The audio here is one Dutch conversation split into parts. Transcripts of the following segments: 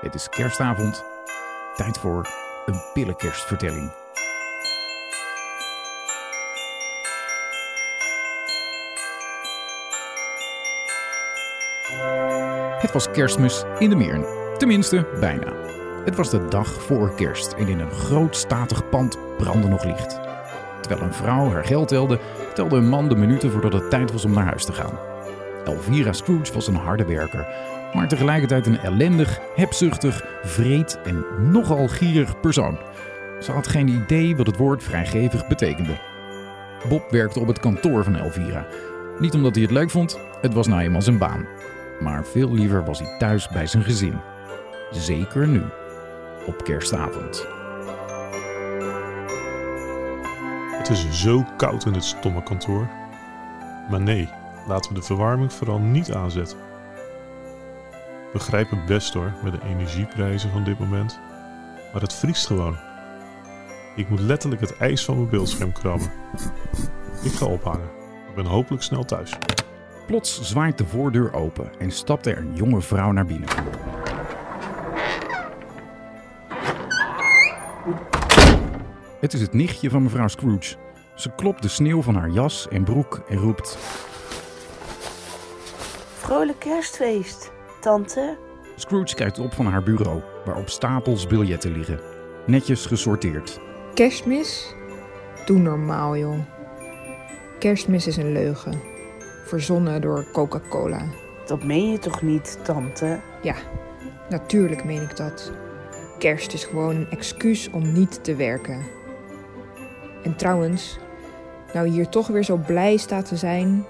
Het is kerstavond. Tijd voor een pillenkerstvertelling. Het was kerstmis in de Meern. Tenminste, bijna. Het was de dag voor kerst en in een groot statig pand brandde nog licht. Terwijl een vrouw haar geld telde, telde een man de minuten voordat het tijd was om naar huis te gaan. Elvira Scrooge was een harde werker, maar tegelijkertijd een ellendig, hebzuchtig, vreed en nogal gierig persoon. Ze had geen idee wat het woord vrijgevig betekende. Bob werkte op het kantoor van Elvira. Niet omdat hij het leuk vond, het was nou eenmaal zijn baan. Maar veel liever was hij thuis bij zijn gezin. Zeker nu, op kerstavond. Het is zo koud in dit stomme kantoor. Maar nee, laten we de verwarming vooral niet aanzetten. Begrijp het best hoor, met de energieprijzen van dit moment. Maar het vriest gewoon. Ik moet letterlijk het ijs van mijn beeldscherm krabben. Ik ga ophangen. Ik ben hopelijk snel thuis. Plots zwaait de voordeur open en stapt er een jonge vrouw naar binnen. Het is het nichtje van mevrouw Scrooge. Ze klopt de sneeuw van haar jas en broek en roept: Vrolijk kerstfeest, tante. Scrooge kijkt op van haar bureau, waarop stapels biljetten liggen. Netjes gesorteerd. Kerstmis? Doe normaal, joh. Kerstmis is een leugen. Verzonnen door Coca-Cola. Dat meen je toch niet, tante? Ja, natuurlijk meen ik dat. Kerst is gewoon een excuus om niet te werken. En trouwens, nou je hier toch weer zo blij staat te zijn,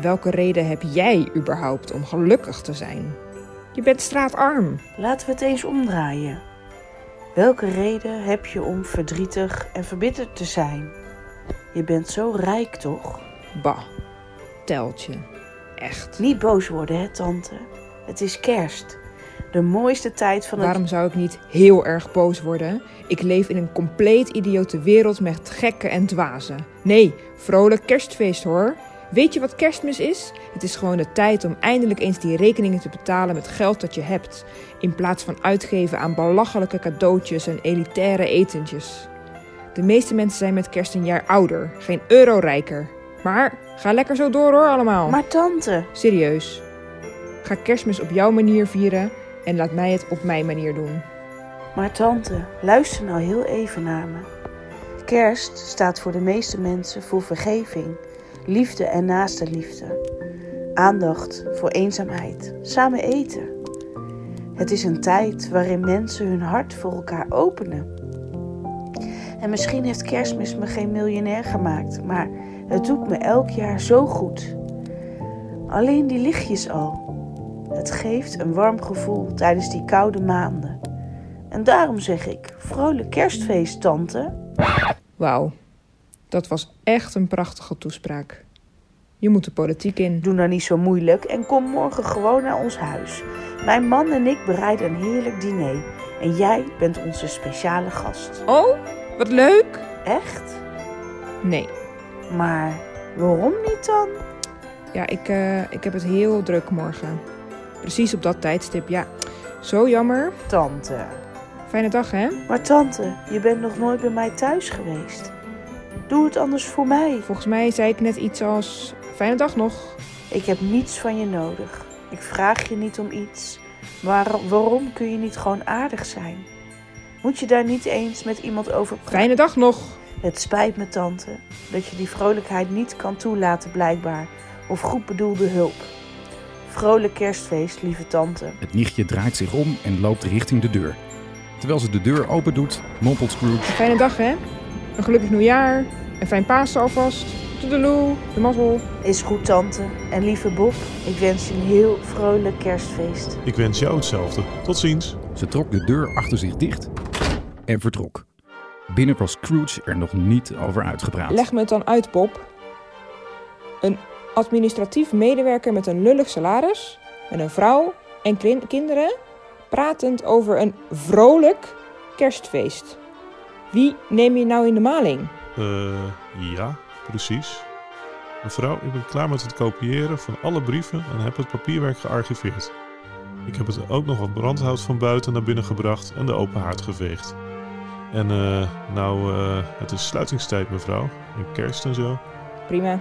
welke reden heb jij überhaupt om gelukkig te zijn? Je bent straatarm. Laten we het eens omdraaien. Welke reden heb je om verdrietig en verbitterd te zijn? Je bent zo rijk, toch? Bah, teltje. Echt. Niet boos worden, hè, tante? Het is kerst. De mooiste tijd van het... Waarom zou ik niet heel erg boos worden? Ik leef in een compleet idiote wereld met gekken en dwazen. Nee, vrolijk kerstfeest hoor. Weet je wat kerstmis is? Het is gewoon de tijd om eindelijk eens die rekeningen te betalen met geld dat je hebt. In plaats van uitgeven aan belachelijke cadeautjes en elitaire etentjes. De meeste mensen zijn met kerst een jaar ouder, geen euro rijker. Maar ga lekker zo door hoor allemaal. Maar tante, Serieus. Ga kerstmis op jouw manier vieren en laat mij het op mijn manier doen. maar tante, luister nou heel even naar me. Kerst staat voor de meeste mensen voor vergeving, liefde en naaste liefde. Aandacht voor eenzaamheid, samen eten. Het is een tijd waarin mensen hun hart voor elkaar openen. En misschien heeft kerstmis me geen miljonair gemaakt, maar het doet me elk jaar zo goed. Alleen die lichtjes al. Het geeft een warm gevoel tijdens die koude maanden. En daarom zeg ik: vrolijk kerstfeest, tante. Wauw, dat was echt een prachtige toespraak. Je moet de politiek in. Doe nou niet zo moeilijk en kom morgen gewoon naar ons huis. Mijn man en ik bereiden een heerlijk diner. En jij bent onze speciale gast. Oh, wat leuk! Echt? Nee, Maar waarom niet dan? ja, ik, eh, ik heb het heel druk morgen. Precies op dat tijdstip, ja. Zo jammer. Tante. Fijne dag, hè? Maar tante, je bent nog nooit bij mij thuis geweest. Doe het anders voor mij. Volgens mij zei ik net iets als... Fijne dag nog. Ik heb niets van je nodig. Ik vraag je niet om iets. Maar waarom kun je niet gewoon aardig zijn? Moet je daar niet eens met iemand over praten? Fijne dag nog. Het spijt me, tante, dat je die vrolijkheid niet kan toelaten, blijkbaar. Of goed bedoelde hulp. Vrolijk kerstfeest, lieve tante. Het nichtje draait zich om en loopt richting de deur. Terwijl ze de deur open doet, mompelt Scrooge. Fijne dag, hè? Een gelukkig nieuwjaar. En fijn Pasen alvast. Toedeloe, de mazzel. Is goed, tante. En lieve Bob, ik wens je een heel vrolijk kerstfeest. Ik wens jou hetzelfde. Tot ziens. Ze trok de deur achter zich dicht en vertrok. Binnen was Scrooge er nog niet over uitgepraat. Leg me het dan uit, Bob. Een administratief medewerker met een lullig salaris, met een vrouw en kinderen, pratend over een vrolijk kerstfeest. Wie neem je nou in de maling? Eh, ja, precies. Mevrouw, ik ben klaar met het kopiëren van alle brieven en heb het papierwerk gearchiveerd. Ik heb het ook nog wat brandhout van buiten naar binnen gebracht en de open haard geveegd. En eh, nou, eh, het is sluitingstijd mevrouw. En kerst en zo. Prima.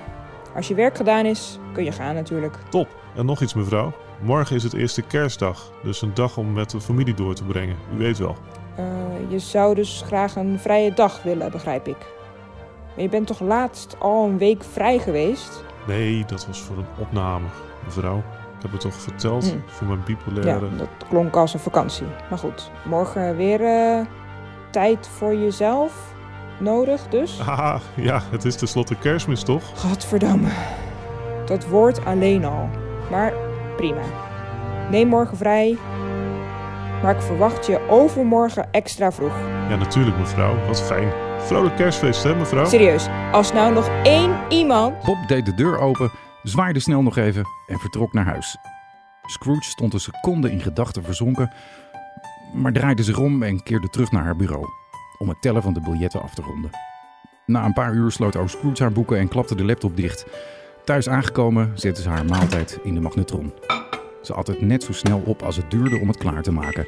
Als je werk gedaan is, kun je gaan natuurlijk. Top. En nog iets mevrouw. Morgen is het eerste kerstdag. Dus een dag om met de familie door te brengen. U weet wel. Eh, je zou dus graag een vrije dag willen, begrijp ik. Maar je bent toch laatst al een week vrij geweest? Nee, dat was voor een opname, mevrouw. Ik heb het toch verteld Hm. voor mijn Ja, bipolaire... dat klonk als een vakantie. Maar goed, morgen weer eh, tijd voor jezelf nodig dus? Haha, ja, het is tenslotte kerstmis toch? Gadverdamme. Dat woord alleen al. Maar prima. Neem morgen vrij. Maar ik verwacht je overmorgen extra vroeg. Ja, natuurlijk mevrouw. Wat fijn. Vrolijk kerstfeest hè mevrouw? Serieus, als nou nog één iemand... Bob deed de deur open, zwaaide snel nog even en vertrok naar huis. Scrooge stond een seconde in gedachten verzonken, maar draaide zich om en keerde terug naar haar bureau om het tellen van de biljetten af te ronden. Na een paar uur sloot ook Scrooge haar boeken en klapte de laptop dicht. Thuis aangekomen zette ze haar maaltijd in de magnetron. Ze at het net zo snel op als het duurde om het klaar te maken.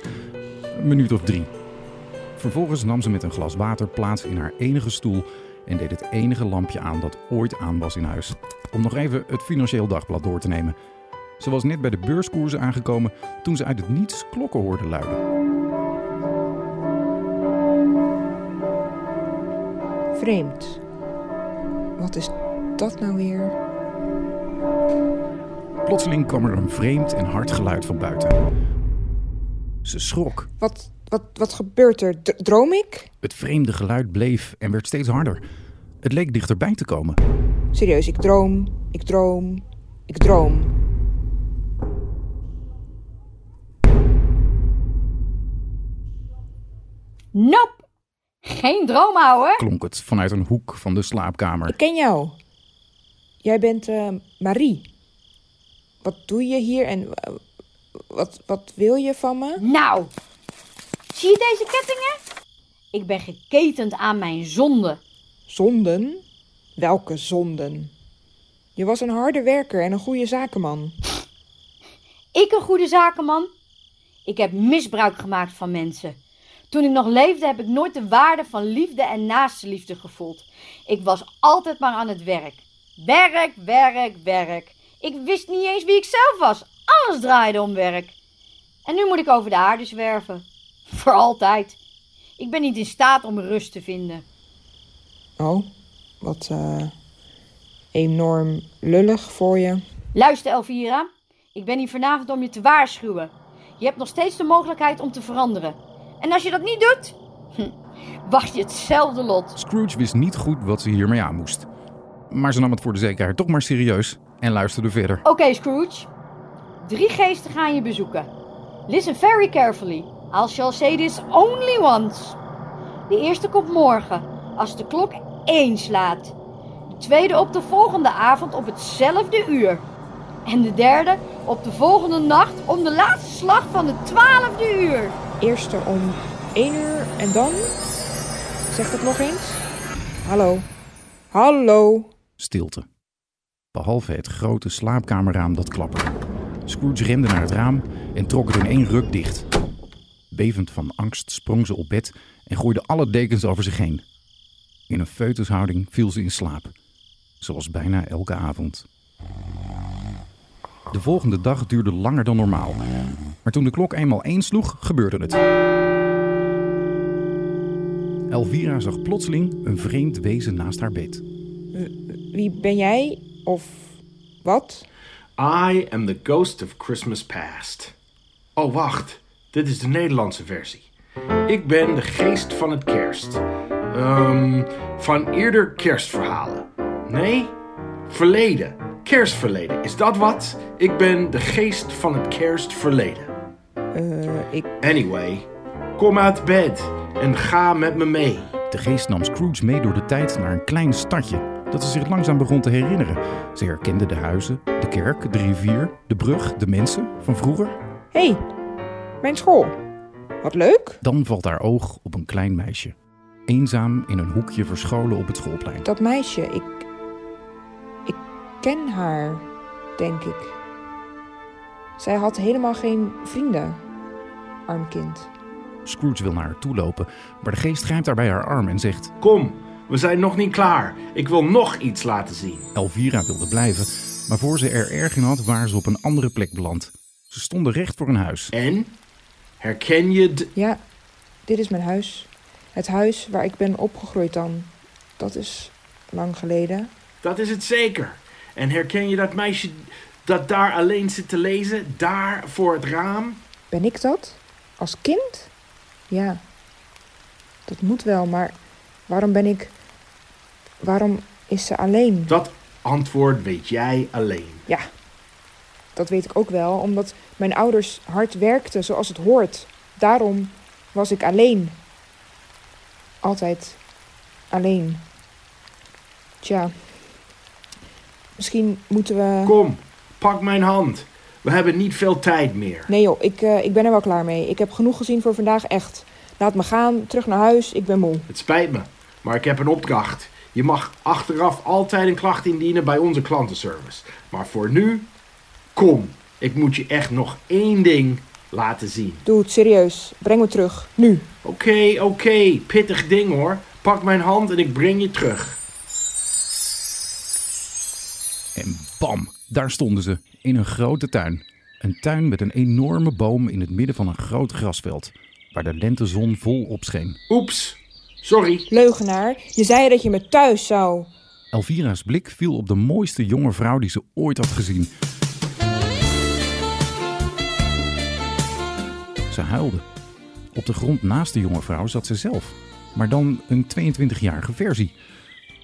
Een minuut of drie. Vervolgens nam ze met een glas water plaats in haar enige stoel en deed het enige lampje aan dat ooit aan was in huis. Om nog even het Financieel Dagblad door te nemen. Ze was net bij de beurskoersen aangekomen toen ze uit het niets klokken hoorde luiden. Vreemd. Wat is dat nou weer? Plotseling kwam er een vreemd en hard geluid van buiten. Ze schrok. Wat, wat, wat gebeurt er? D- droom ik? Het vreemde geluid bleef en werd steeds harder. Het leek dichterbij te komen. Serieus, ik droom, ik droom, ik droom. Nope. Geen droom, ouwe. Klonk het vanuit een hoek van de slaapkamer. Ik ken jou. Jij bent eh, Marie. Wat doe je hier en eh, wat, wat wil je van me? Nou, zie je deze kettingen? Ik ben geketend aan mijn zonde. Zonden? Welke zonden? Je was een harde werker en een goede zakenman. Ik een goede zakenman? Ik heb misbruik gemaakt van mensen. Toen ik nog leefde heb ik nooit de waarde van liefde en naaste liefde gevoeld. Ik was altijd maar aan het werk. Werk, werk, werk. Ik wist niet eens wie ik zelf was. Alles draaide om werk. En nu moet ik over de aarde zwerven. Voor altijd. Ik ben niet in staat om rust te vinden. Oh, wat eh, enorm lullig voor je. Luister, Elvira. Ik ben hier vanavond om je te waarschuwen. Je hebt nog steeds de mogelijkheid om te veranderen. En als je dat niet doet, hm, wacht je hetzelfde lot. Scrooge wist niet goed wat ze hiermee aan moest. Maar ze nam het voor de zekerheid toch maar serieus en luisterde verder. Oké, Scrooge. Drie geesten gaan je bezoeken. Listen very carefully. I shall say this only once. De eerste komt morgen, als de klok één slaat. De tweede op de volgende avond op hetzelfde uur. En de derde op de volgende nacht om de laatste slag van de twaalfde uur. Eerste om één uur en dan? Zeg het nog eens. Hallo. Hallo. Stilte. Behalve het grote slaapkamerraam dat klapperde. Scrooge rende naar het raam en trok het in één ruk dicht. Bevend van angst sprong ze op bed en gooide alle dekens over zich heen. In een foetushouding viel ze in slaap, zoals bijna elke avond. De volgende dag duurde langer dan normaal. Maar toen de klok eenmaal één sloeg, gebeurde het. Elvira zag plotseling een vreemd wezen naast haar bed. Wie ben jij? Of wat? I am the ghost of Christmas past. Oh, wacht. Dit is de Nederlandse versie. Ik ben de geest van het kerst. Ehm, van eerder kerstverhalen. Nee, verleden. Kerstverleden. Is dat wat? Ik ben de geest van het kerstverleden. Eh, ik. Anyway, kom uit bed en ga met me mee. De geest nam Scrooge mee door de tijd naar een klein stadje dat ze zich langzaam begon te herinneren. Ze herkende de huizen, de kerk, de rivier, de brug, de mensen van vroeger. Hé, hey, mijn school. Wat leuk. Dan valt haar oog op een klein meisje, eenzaam in een hoekje verscholen op het schoolplein. Dat meisje, ik. Ik ken haar, denk ik. Zij had helemaal geen vrienden, arm kind. Scrooge wil naar haar toe lopen, maar de geest grijpt haar bij haar arm en zegt... Kom, we zijn nog niet klaar. Ik wil nog iets laten zien. Elvira wilde blijven, maar voor ze er erg in had, waren ze op een andere plek beland. Ze stonden recht voor een huis. En? Herken je. Ja, dit is mijn huis. Het huis waar ik ben opgegroeid dan. Dat is lang geleden. Dat is het zeker. En herken je dat meisje dat daar alleen zit te lezen? Daar voor het raam? Ben ik dat? Als kind? Ja. Dat moet wel, maar waarom ben ik. Waarom is ze alleen? Dat antwoord weet jij alleen. Ja, dat weet ik ook wel, omdat mijn ouders hard werkten zoals het hoort. Daarom was ik alleen. Altijd alleen. Tja, misschien moeten we. Kom, pak mijn hand. We hebben niet veel tijd meer. Nee joh, ik, eh, ik ben er wel klaar mee. Ik heb genoeg gezien voor vandaag, echt. Laat me gaan, terug naar huis, ik ben moe. Het spijt me, maar ik heb een opdracht. Je mag achteraf altijd een klacht indienen bij onze klantenservice. Maar voor nu, kom. Ik moet je echt nog één ding laten zien. Doe het serieus. Breng me terug. Nu. Oké, oké, pittig ding hoor. Pak mijn hand en ik breng je terug. En bam, daar stonden ze, in een grote tuin. Een tuin met een enorme boom in het midden van een groot grasveld, waar de lentezon vol op scheen. Oeps, sorry. Leugenaar, je zei dat je me thuis zou. Elvira's blik viel op de mooiste jonge vrouw die ze ooit had gezien. Ze huilde. Op de grond naast de jonge vrouw zat ze zelf, maar dan een 22-jarige versie.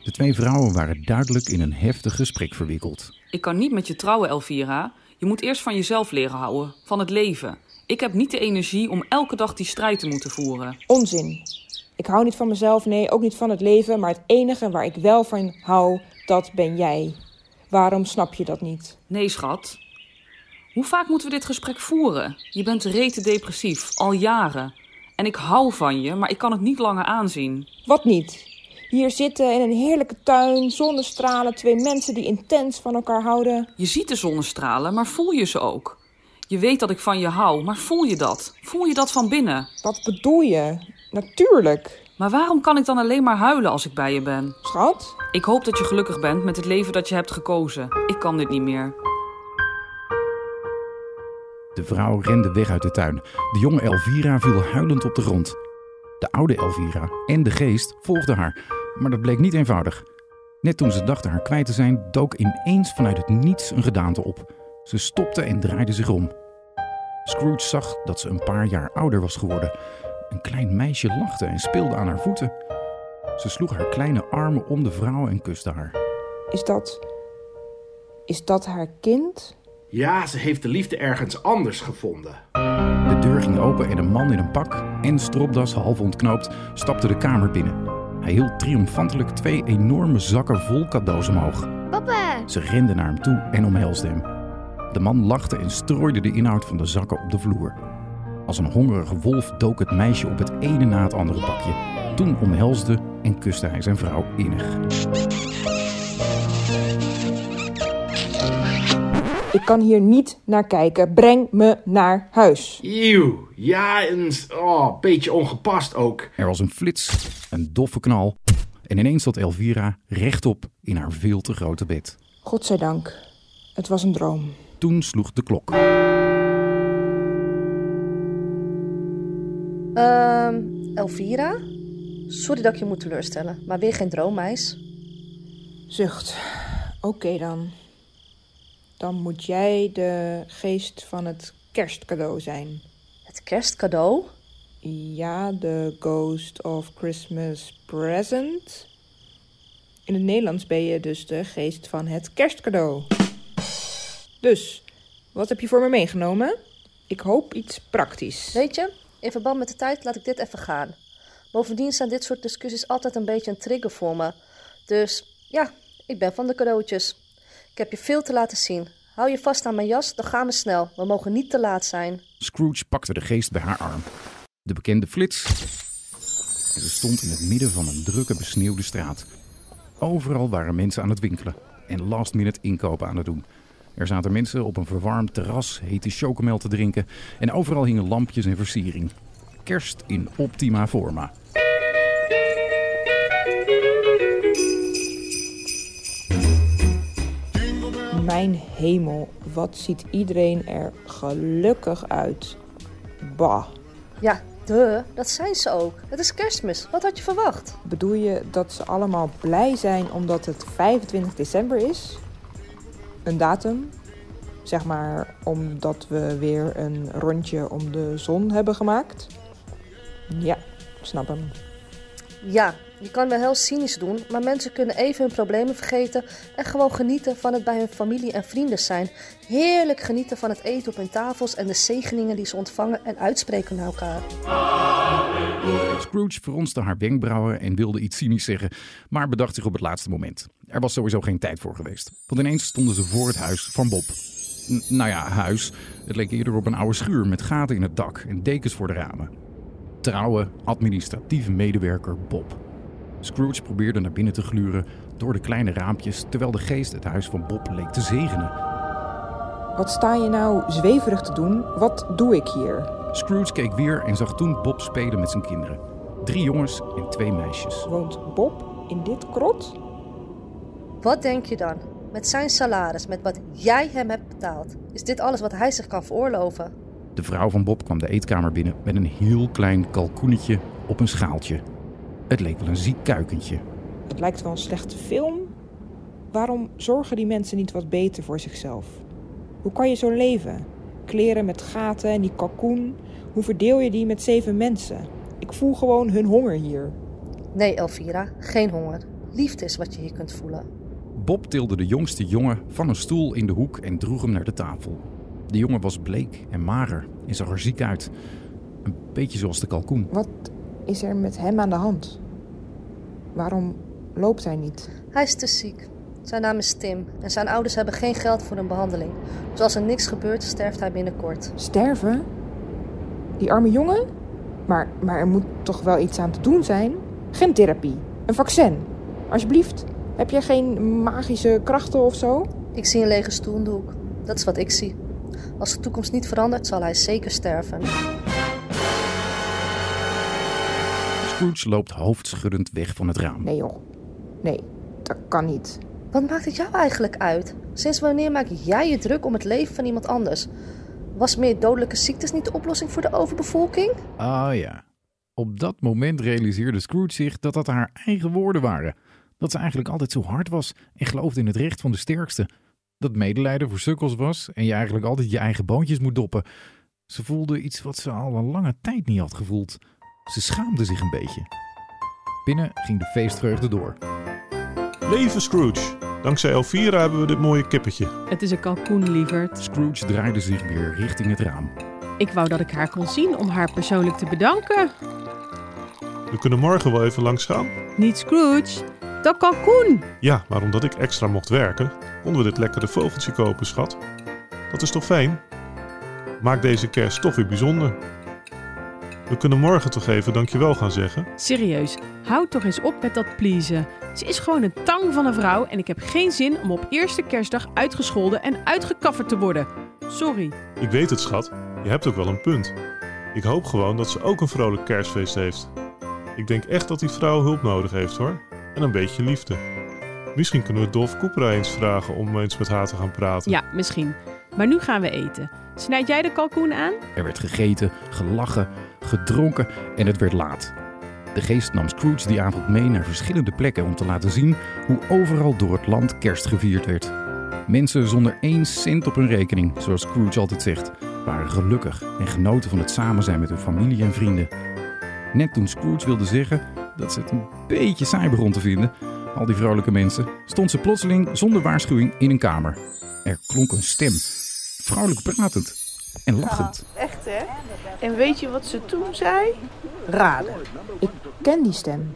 De twee vrouwen waren duidelijk in een heftig gesprek verwikkeld. Ik kan niet met je trouwen, Elvira. Je moet eerst van jezelf leren houden, van het leven. Ik heb niet de energie om elke dag die strijd te moeten voeren. Onzin. Ik hou niet van mezelf, nee, ook niet van het leven, maar het enige waar ik wel van hou, dat ben jij. Waarom snap je dat niet? Nee, schat. Hoe vaak moeten we dit gesprek voeren? Je bent rete depressief, al jaren. En ik hou van je, maar ik kan het niet langer aanzien. Wat niet? Hier zitten in een heerlijke tuin, zonnestralen, twee mensen die intens van elkaar houden. Je ziet de zonnestralen, maar voel je ze ook? Je weet dat ik van je hou, maar voel je dat? Voel je dat van binnen? Wat bedoel je? Natuurlijk. Maar waarom kan ik dan alleen maar huilen als ik bij je ben? Schat? Ik hoop dat je gelukkig bent met het leven dat je hebt gekozen. Ik kan dit niet meer. De vrouw rende weg uit de tuin. De jonge Elvira viel huilend op de grond. De oude Elvira en de geest volgden haar, maar dat bleek niet eenvoudig. Net toen ze dachten haar kwijt te zijn, dook ineens vanuit het niets een gedaante op. Ze stopte en draaide zich om. Scrooge zag dat ze een paar jaar ouder was geworden. Een klein meisje lachte en speelde aan haar voeten. Ze sloeg haar kleine armen om de vrouw en kuste haar. Is dat. Is dat haar kind? Ja, ze heeft de liefde ergens anders gevonden. De deur ging open en een man in een pak en stropdas half ontknoopt stapte de kamer binnen. Hij hield triomfantelijk twee enorme zakken vol cadeaus omhoog. Papa, Ze rende naar hem toe en omhelsde hem. De man lachte en strooide de inhoud van de zakken op de vloer. Als een hongerige wolf dook het meisje op het ene na het andere bakje. Toen omhelsde en kuste hij zijn vrouw innig. Kan hier niet naar kijken. Breng me naar huis. Eeuw, ja, een oh, beetje ongepast ook. Er was een flits, een doffe knal en ineens zat Elvira rechtop in haar veel te grote bed. Godzijdank. Het was een droom. Toen sloeg de klok. Ehm, Elvira? Sorry dat ik je moet teleurstellen, maar weer geen droommeis. Zucht. Oké dan. Dan moet jij de geest van het kerstcadeau zijn. Het kerstcadeau? Ja, de Ghost of Christmas Present. In het Nederlands ben je dus de geest van het kerstcadeau. Dus, wat heb je voor me meegenomen? Ik hoop iets praktisch. Weet je, in verband met de tijd laat ik dit even gaan. Bovendien zijn dit soort discussies altijd een beetje een trigger voor me. Dus ja, ik ben van de cadeautjes. Ik heb je veel te laten zien. Hou je vast aan mijn jas, dan gaan we snel. We mogen niet te laat zijn. Scrooge pakte de geest bij haar arm. De bekende flits. Ze stond in het midden van een drukke besneeuwde straat. Overal waren mensen aan het winkelen en last minute inkopen aan het doen. Er zaten mensen op een verwarmd terras hete chocomel te drinken en overal hingen lampjes en versiering. Kerst in optima forma. Mijn hemel, wat ziet iedereen er gelukkig uit. Bah. Ja, de, dat zijn ze ook. Het is kerstmis. Wat had je verwacht? Bedoel je dat ze allemaal blij zijn omdat het 25 december is? Een datum? Zeg maar omdat we weer een rondje om de zon hebben gemaakt? Ja, snap hem. Ja, je kan wel heel cynisch doen, maar mensen kunnen even hun problemen vergeten en gewoon genieten van het bij hun familie en vrienden zijn. Heerlijk genieten van het eten op hun tafels en de zegeningen die ze ontvangen en uitspreken naar elkaar. Scrooge fronste haar wenkbrauwen en wilde iets cynisch zeggen, maar bedacht zich op het laatste moment. Er was sowieso geen tijd voor geweest, want ineens stonden ze voor het huis van Bob. Nou ja, huis. Het leek eerder op een oude schuur met gaten in het dak en dekens voor de ramen. Trouwe, administratieve medewerker Bob. Scrooge probeerde naar binnen te gluren door de kleine raampjes, terwijl de geest het huis van Bob leek te zegenen. Wat sta je nou zweverig te doen? Wat doe ik hier? Scrooge keek weer en zag toen Bob spelen met zijn kinderen. Drie jongens en twee meisjes. Woont Bob in dit krot? Wat denk je dan? Met zijn salaris, met wat jij hem hebt betaald, is dit alles wat hij zich kan veroorloven? De vrouw van Bob kwam de eetkamer binnen met een heel klein kalkoenetje op een schaaltje. Het leek wel een ziek kuikentje. Het lijkt wel een slechte film. Waarom zorgen die mensen niet wat beter voor zichzelf? Hoe kan je zo leven? Kleren met gaten en die kalkoen. Hoe verdeel je die met zeven mensen? Ik voel gewoon hun honger hier. Nee, Elvira, geen honger. Liefde is wat je hier kunt voelen. Bob tilde de jongste jongen van een stoel in de hoek en droeg hem naar de tafel. De jongen was bleek en mager en zag er ziek uit. Een beetje zoals de kalkoen. Wat is er met hem aan de hand? Waarom loopt hij niet? Hij is te ziek. Zijn naam is Tim en zijn ouders hebben geen geld voor een behandeling. Dus als er niks gebeurt, sterft hij binnenkort. Sterven? Die arme jongen? Maar, maar er moet toch wel iets aan te doen zijn? Gentherapie, een vaccin. Alsjeblieft, heb jij geen magische krachten of zo? Ik zie een lege stoel in de hoek. Dat is wat ik zie. Als de toekomst niet verandert, zal hij zeker sterven. Scrooge loopt hoofdschuddend weg van het raam. Nee joh, nee, dat kan niet. Wat maakt het jou eigenlijk uit? Sinds wanneer maak jij je druk om het leven van iemand anders? Was meer dodelijke ziektes niet de oplossing voor de overbevolking? Ah ja. Op dat moment realiseerde Scrooge zich dat dat haar eigen woorden waren. Dat ze eigenlijk altijd zo hard was en geloofde in het recht van de sterkste. Dat medelijden voor sukkels was en je eigenlijk altijd je eigen boontjes moet doppen. Ze voelde iets wat ze al een lange tijd niet had gevoeld. Ze schaamde zich een beetje. Binnen ging de feestvreugde door. Leven Scrooge! Dankzij Elvira hebben we dit mooie kippetje. Het is een kalkoen, lieverd. Scrooge draaide zich weer richting het raam. Ik wou dat ik haar kon zien om haar persoonlijk te bedanken. We kunnen morgen wel even langs gaan. Niet Scrooge, dat kalkoen. Ja, maar omdat ik extra mocht werken, konden we dit lekkere vogeltje kopen, schat. Dat is toch fijn? Maak deze kerst toch weer bijzonder. We kunnen morgen toch even dankjewel gaan zeggen. Serieus, houd toch eens op met dat pleasen. Ze is gewoon een tang van een vrouw en ik heb geen zin om op eerste kerstdag uitgescholden en uitgekafferd te worden. Sorry. Ik weet het, schat. Je hebt ook wel een punt. Ik hoop gewoon dat ze ook een vrolijk kerstfeest heeft. Ik denk echt dat die vrouw hulp nodig heeft, hoor. En een beetje liefde. Misschien kunnen we Dolf Koepera eens vragen om eens met haar te gaan praten. Ja, misschien. Maar nu gaan we eten. Snijd jij de kalkoen aan? Er werd gegeten, gelachen, gedronken en het werd laat. De geest nam Scrooge die avond mee naar verschillende plekken om te laten zien hoe overal door het land kerst gevierd werd. Mensen zonder één cent op hun rekening, zoals Scrooge altijd zegt, waren gelukkig en genoten van het samen zijn met hun familie en vrienden. Net toen Scrooge wilde zeggen dat ze het een beetje saai begon te vinden, al die vrolijke mensen, stond ze plotseling zonder waarschuwing in een kamer. Er klonk een stem, vrouwelijk pratend en lachend. Echt hè? En weet je wat ze toen zei? Raden. Ik ken die stem.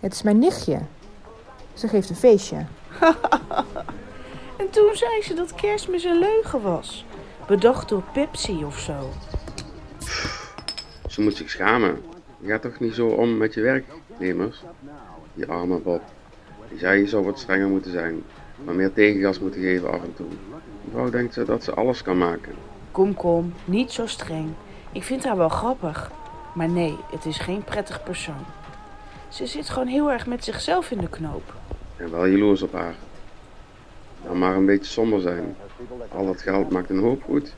Het is mijn nichtje. Ze geeft een feestje. En toen zei ze dat kerstmis een leugen was. Bedacht door Pepsi of zo. Ze moet zich schamen. Je gaat toch niet zo om met je werknemers? Die arme Bob. Die zei je zou wat strenger moeten zijn. maar meer tegengas moeten geven af en toe. Mevrouw denkt ze dat ze alles kan maken. Kom, kom, niet zo streng. Ik vind haar wel grappig. Maar nee, het is geen prettig persoon. Ze zit gewoon heel erg met zichzelf in de knoop. En wel jaloers op haar. Dan maar een beetje somber zijn. Al dat geld maakt een hoop goed.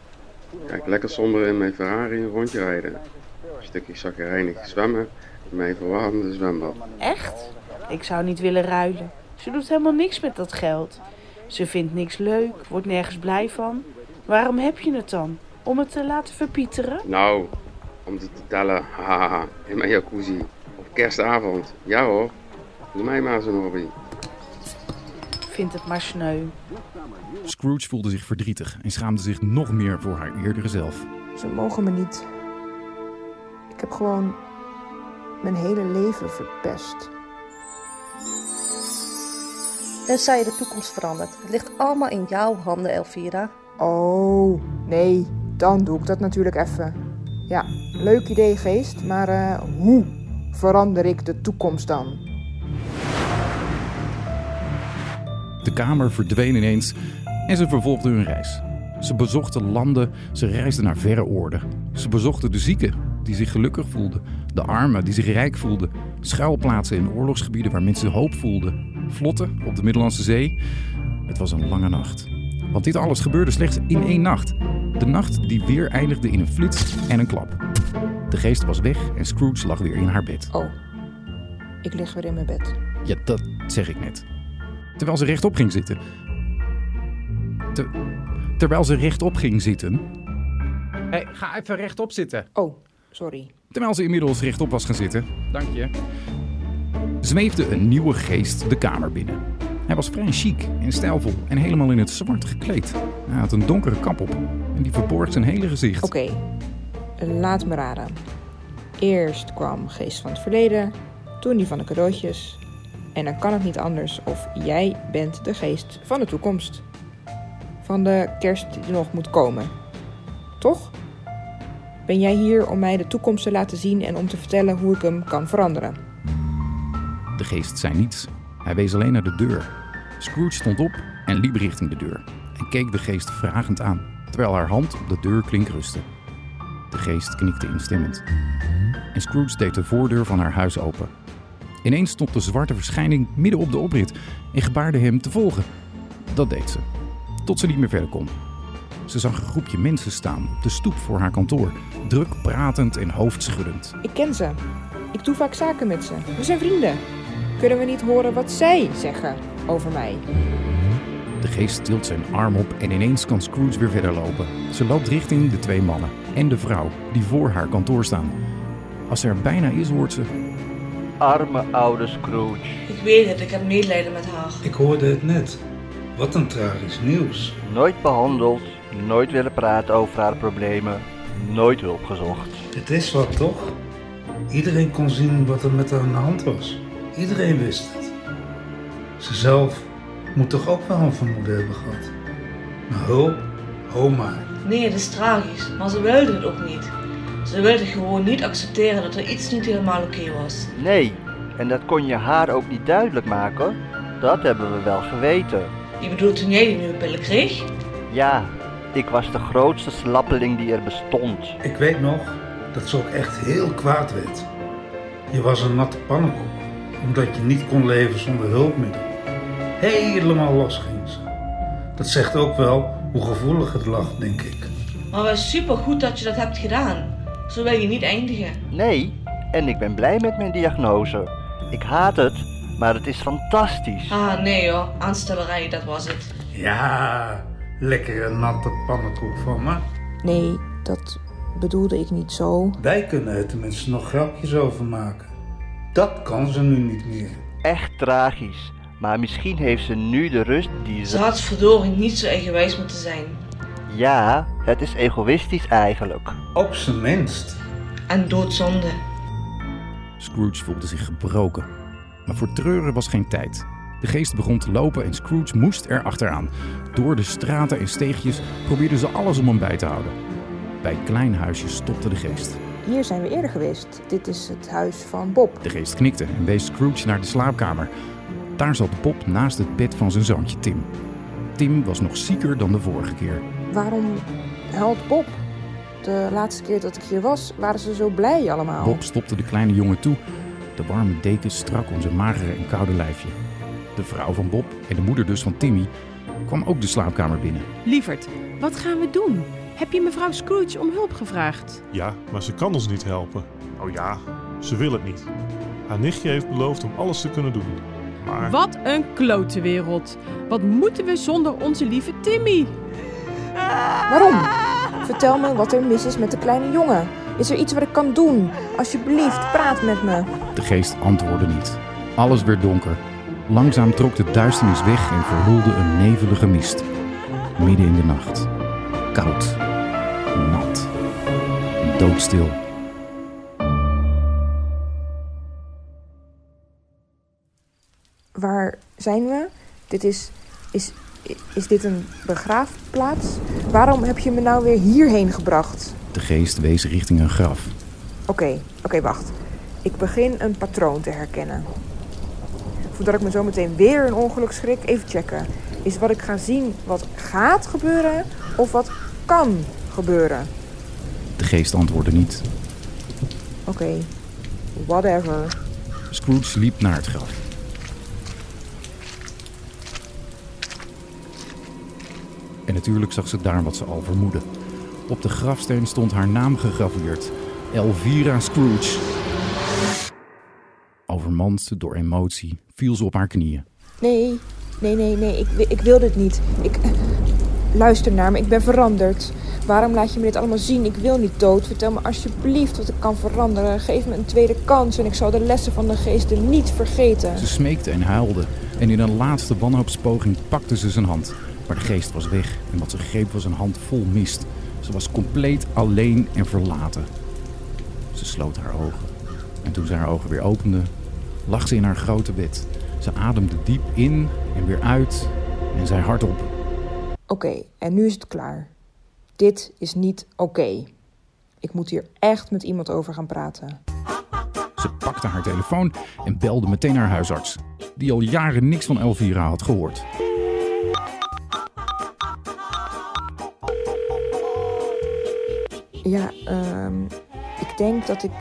Kijk, lekker somber in mijn Ferrari een rondje rijden. Een stukje zakkerijnig zwemmen in mijn verwarmde zwembad. Echt? Ik zou niet willen ruilen. Ze doet helemaal niks met dat geld. Ze vindt niks leuk, wordt nergens blij van. Waarom heb je het dan? Om het te laten verpieteren? Nou, om te tellen, haha, in mijn jacuzzi. Op kerstavond. Ja hoor, doe mij maar zo'n hobby. Vind het maar sneu. Scrooge voelde zich verdrietig en schaamde zich nog meer voor haar eerdere zelf. Ze mogen me niet. Ik heb gewoon mijn hele leven verpest. Tenzij je de toekomst verandert. Het ligt allemaal in jouw handen, Elvira. Oh, nee, dan doe ik dat natuurlijk even. Ja, leuk idee, geest, maar eh, hoe verander ik de toekomst dan? De kamer verdween ineens en ze vervolgden hun reis. Ze bezochten landen, ze reisden naar verre oorden. Ze bezochten de zieken, die zich gelukkig voelden. De armen, die zich rijk voelden. Schuilplaatsen in oorlogsgebieden waar mensen hoop voelden. Vlotten op de Middellandse Zee. Het was een lange nacht. Want dit alles gebeurde slechts in één nacht. De nacht die weer eindigde in een flits en een klap. De geest was weg en Scrooge lag weer in haar bed. Oh, ik lig weer in mijn bed. Ja, dat zeg ik net. Terwijl ze rechtop ging zitten. Ter- terwijl ze rechtop ging zitten. Hé, hey, ga even rechtop zitten. Oh, sorry. Terwijl ze inmiddels rechtop was gaan zitten. Dank je. Zweefde een nieuwe geest de kamer binnen. Hij was vrij chic en stijlvol en helemaal in het zwart gekleed. Hij had een donkere kap op en die verborg zijn hele gezicht. Oké, laat me raden. Eerst kwam Geest van het Verleden, toen die van de cadeautjes. En dan kan het niet anders of jij bent de geest van de toekomst. Van de kerst die nog moet komen. Toch? Ben jij hier om mij de toekomst te laten zien en om te vertellen hoe ik hem kan veranderen? De geest zei niets. Hij wees alleen naar de deur. Scrooge stond op en liep richting de deur. En keek de geest vragend aan, terwijl haar hand op de deurklink rustte. De geest knikte instemmend. En Scrooge deed de voordeur van haar huis open. Ineens stond de zwarte verschijning midden op de oprit en gebaarde hem te volgen. Dat deed ze, tot ze niet meer verder kon. Ze zag een groepje mensen staan op de stoep voor haar kantoor, druk pratend en hoofdschuddend. Ik ken ze. Ik doe vaak zaken met ze. We zijn vrienden. Kunnen we niet horen wat zij zeggen over mij? De geest tilt zijn arm op en ineens kan Scrooge weer verder lopen. Ze loopt richting de twee mannen en de vrouw die voor haar kantoor staan. Als ze er bijna is, hoort ze... Arme oude Scrooge. Ik weet het, ik heb medelijden met haar. Ik hoorde het net. Wat een tragisch nieuws. Nooit behandeld, nooit willen praten over haar problemen, nooit hulp gezocht. Het is wat toch? Iedereen kon zien wat er met haar aan de hand was. Iedereen wist het. Ze zelf moet toch ook wel een vermoeden hebben gehad. Maar hulp? Maar. Nee, het is tragisch, maar ze wilde het ook niet. Ze wilde gewoon niet accepteren dat er iets niet helemaal oké was. Nee, en dat kon je haar ook niet duidelijk maken. Dat hebben we wel geweten. Je bedoelt toen jij die nieuwe pillen kreeg? Ja, ik was de grootste slappeling die er bestond. Ik weet nog dat ze ook echt heel kwaad werd. Je was een natte pannenkoek, omdat je niet kon leven zonder hulpmiddel. Helemaal los ging ze. Dat zegt ook wel hoe gevoelig het lag, denk ik. Maar het is super goed dat je dat hebt gedaan. Zo wil je niet eindigen. Nee, en ik ben blij met mijn diagnose. Ik haat het, maar het is fantastisch. Ah, nee hoor, aanstellerij, dat was het. Ja, lekkere natte pannenkoek van me. Nee, dat bedoelde ik niet zo. Wij kunnen er tenminste nog grapjes over maken. Dat kan ze nu niet meer. Echt tragisch. Maar misschien heeft ze nu de rust die ze... Ze had verdorie niet zo eigenwijs moeten zijn. Ja, het is egoïstisch eigenlijk. Op zijn minst. En doodzonde. Scrooge voelde zich gebroken. Maar voor treuren was geen tijd. De geest begon te lopen en Scrooge moest er achteraan. Door de straten en steegjes probeerden ze alles om hem bij te houden. Bij een klein huisje stopte de geest. Hier zijn we eerder geweest. Dit is het huis van Bob. De geest knikte en wees Scrooge naar de slaapkamer. Daar zat Bob naast het bed van zijn zoontje Tim. Tim was nog zieker dan de vorige keer. Waarom huilt Bob? De laatste keer dat ik hier was, waren ze zo blij allemaal. Bob stopte de kleine jongen toe. De warme deken strak om zijn magere en koude lijfje. De vrouw van Bob en de moeder dus van Timmy kwam ook de slaapkamer binnen. Lieverd, wat gaan we doen? Heb je mevrouw Scrooge om hulp gevraagd? Ja, maar ze kan ons niet helpen. Oh ja, ze wil het niet. Haar nichtje heeft beloofd om alles te kunnen doen. Maar Wat een klote wereld. Wat moeten we zonder onze lieve Timmy? Waarom? Vertel me wat er mis is met de kleine jongen. Is er iets wat ik kan doen? Alsjeblieft, praat met me. De geest antwoordde niet. Alles werd donker. Langzaam trok de duisternis weg en verhulde een nevelige mist. Midden in de nacht. Koud. Nat. Doodstil. Waar zijn we? Dit is, is, is dit een begraafplaats? Waarom heb je me nou weer hierheen gebracht? De geest wees richting een graf. Oké, oké, wacht. Ik begin een patroon te herkennen. Voordat ik me zo meteen weer een ongeluk schrik, even checken. Is wat ik ga zien wat gaat gebeuren of wat kan gebeuren? De geest antwoordde niet. Oké, whatever. Scrooge liep naar het graf. En natuurlijk zag ze daar wat ze al vermoedde. Op de grafsteen stond haar naam gegraveerd. Elvira Scrooge. Overmand door emotie viel ze op haar knieën. Nee, nee, nee, nee, ik, ik wil dit niet. Ik, luister naar me, ik ben veranderd. Waarom laat je me dit allemaal zien? Ik wil niet dood. Vertel me alsjeblieft wat ik kan veranderen. Geef me een tweede kans en ik zal de lessen van de geesten niet vergeten. Ze smeekte en huilde. En in een laatste wanhoopspoging pakte ze zijn hand. Maar de geest was weg en wat ze greep was een hand vol mist. Ze was compleet alleen en verlaten. Ze sloot haar ogen. En toen ze haar ogen weer opende, lag ze in haar grote bed. Ze ademde diep in en weer uit en zei hardop. Oké, en nu is het klaar. Dit is niet oké. Ik moet hier echt met iemand over gaan praten. Ze pakte haar telefoon en belde meteen haar huisarts, die al jaren niks van Elvira had gehoord. Ja, ehm, ik denk dat ik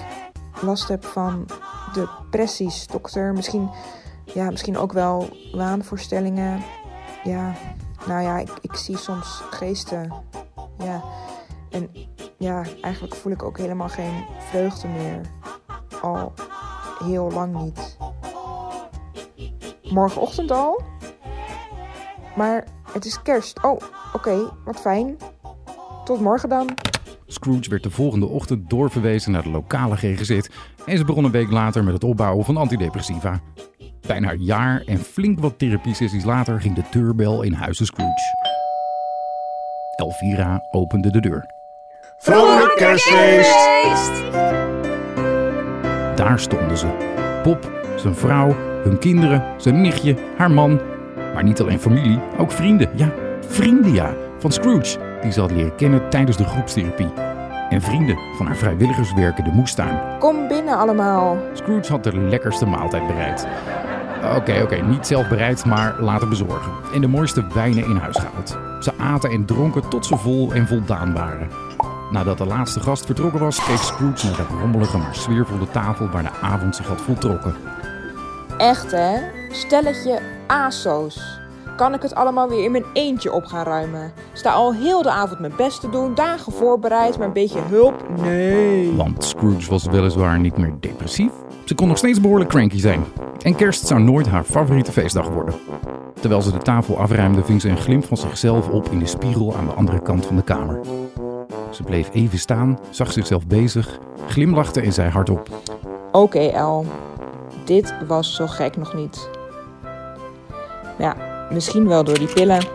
last heb van depressies, dokter. Misschien, ja, misschien ook wel waanvoorstellingen. Ja, nou ja, ik, ik zie soms geesten. Ja, en ja, eigenlijk voel ik ook helemaal geen vreugde meer. Al heel lang niet. Morgenochtend al? Maar het is kerst. Oh, oké, wat fijn. Tot morgen dan. Scrooge werd de volgende ochtend doorverwezen naar de lokale GGZ en ze begon een week later met het opbouwen van antidepressiva. Bijna een jaar en flink wat therapiesessies later ging de deurbel in huizen Scrooge. Elvira opende de deur. Vrolijk kerstfeest! Daar stonden ze. Bob, zijn vrouw, hun kinderen, zijn nichtje, haar man. Maar niet alleen familie, ook vrienden. Ja, vrienden ja, van Scrooge, die ze had leren kennen tijdens de groepstherapie. En vrienden van haar vrijwilligerswerk in de moestuin. Kom binnen allemaal. Scrooge had de lekkerste maaltijd bereid. Oké, oké, niet zelf bereid, maar laten bezorgen. En de mooiste wijnen in huis gehaald. Ze aten en dronken tot ze vol en voldaan waren. Nadat de laatste gast vertrokken was, keek Scrooge naar de rommelige maar sfeervolle tafel waar de avond zich had voltrokken. Echt hè? Stelletje ASO's. Kan ik het allemaal weer in mijn eentje op gaan ruimen? Sta al heel de avond mijn best te doen, dagen voorbereid, maar een beetje hulp? Nee. Want Scrooge was weliswaar niet meer depressief. Ze kon nog steeds behoorlijk cranky zijn. En kerst zou nooit haar favoriete feestdag worden. Terwijl ze de tafel afruimde, ving ze een glimp van zichzelf op in de spiegel aan de andere kant van de kamer. Ze bleef even staan, zag zichzelf bezig, glimlachte en zei hardop: Oké El, dit was zo gek nog niet. Ja, misschien wel door die pillen.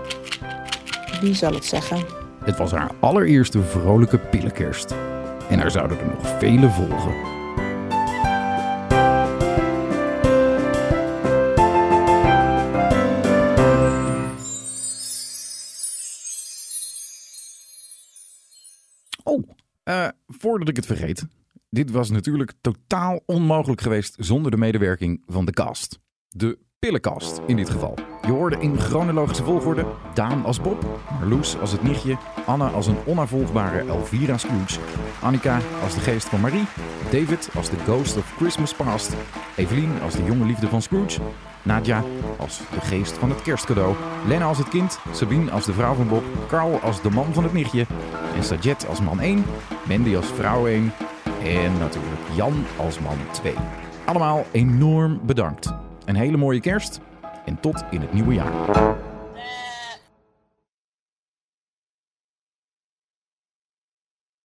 Wie zal het zeggen? Het was haar allereerste vrolijke pillenkerst. En er zouden er nog vele volgen. Oh, eh, voordat ik het vergeet. Dit was natuurlijk totaal onmogelijk geweest zonder de medewerking van de cast. De pillenkast in dit geval. Je hoorde in chronologische volgorde Daan als Bob, Marloes als het nichtje, Anne als een onafvolgbare Elvira Scrooge, Annika als de geest van Marie, David als de ghost of Christmas past, Evelien als de jonge liefde van Scrooge, Nadja als de geest van het kerstcadeau, Lena als het kind, Sabine als de vrouw van Bob, Carl als de man van het nichtje en Sajet als man 1, Mandy als vrouw 1 en natuurlijk Jan als man 2. Allemaal enorm bedankt. Een hele mooie kerst en tot in het nieuwe jaar.